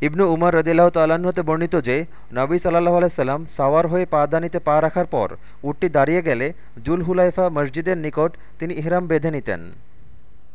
ইবনু উমর রদিল্লাহ তাল্লাহতে বর্ণিত যে, নবী সাল্লাহ আলাইসাল্লাম সাওয়ার হয়ে পা দানিতে পা রাখার পর, উটটি দাঁড়িয়ে গেলে জুল হুলাইফা মসজিদের নিকট তিনি ইহরাম বেঁধে নিতেন।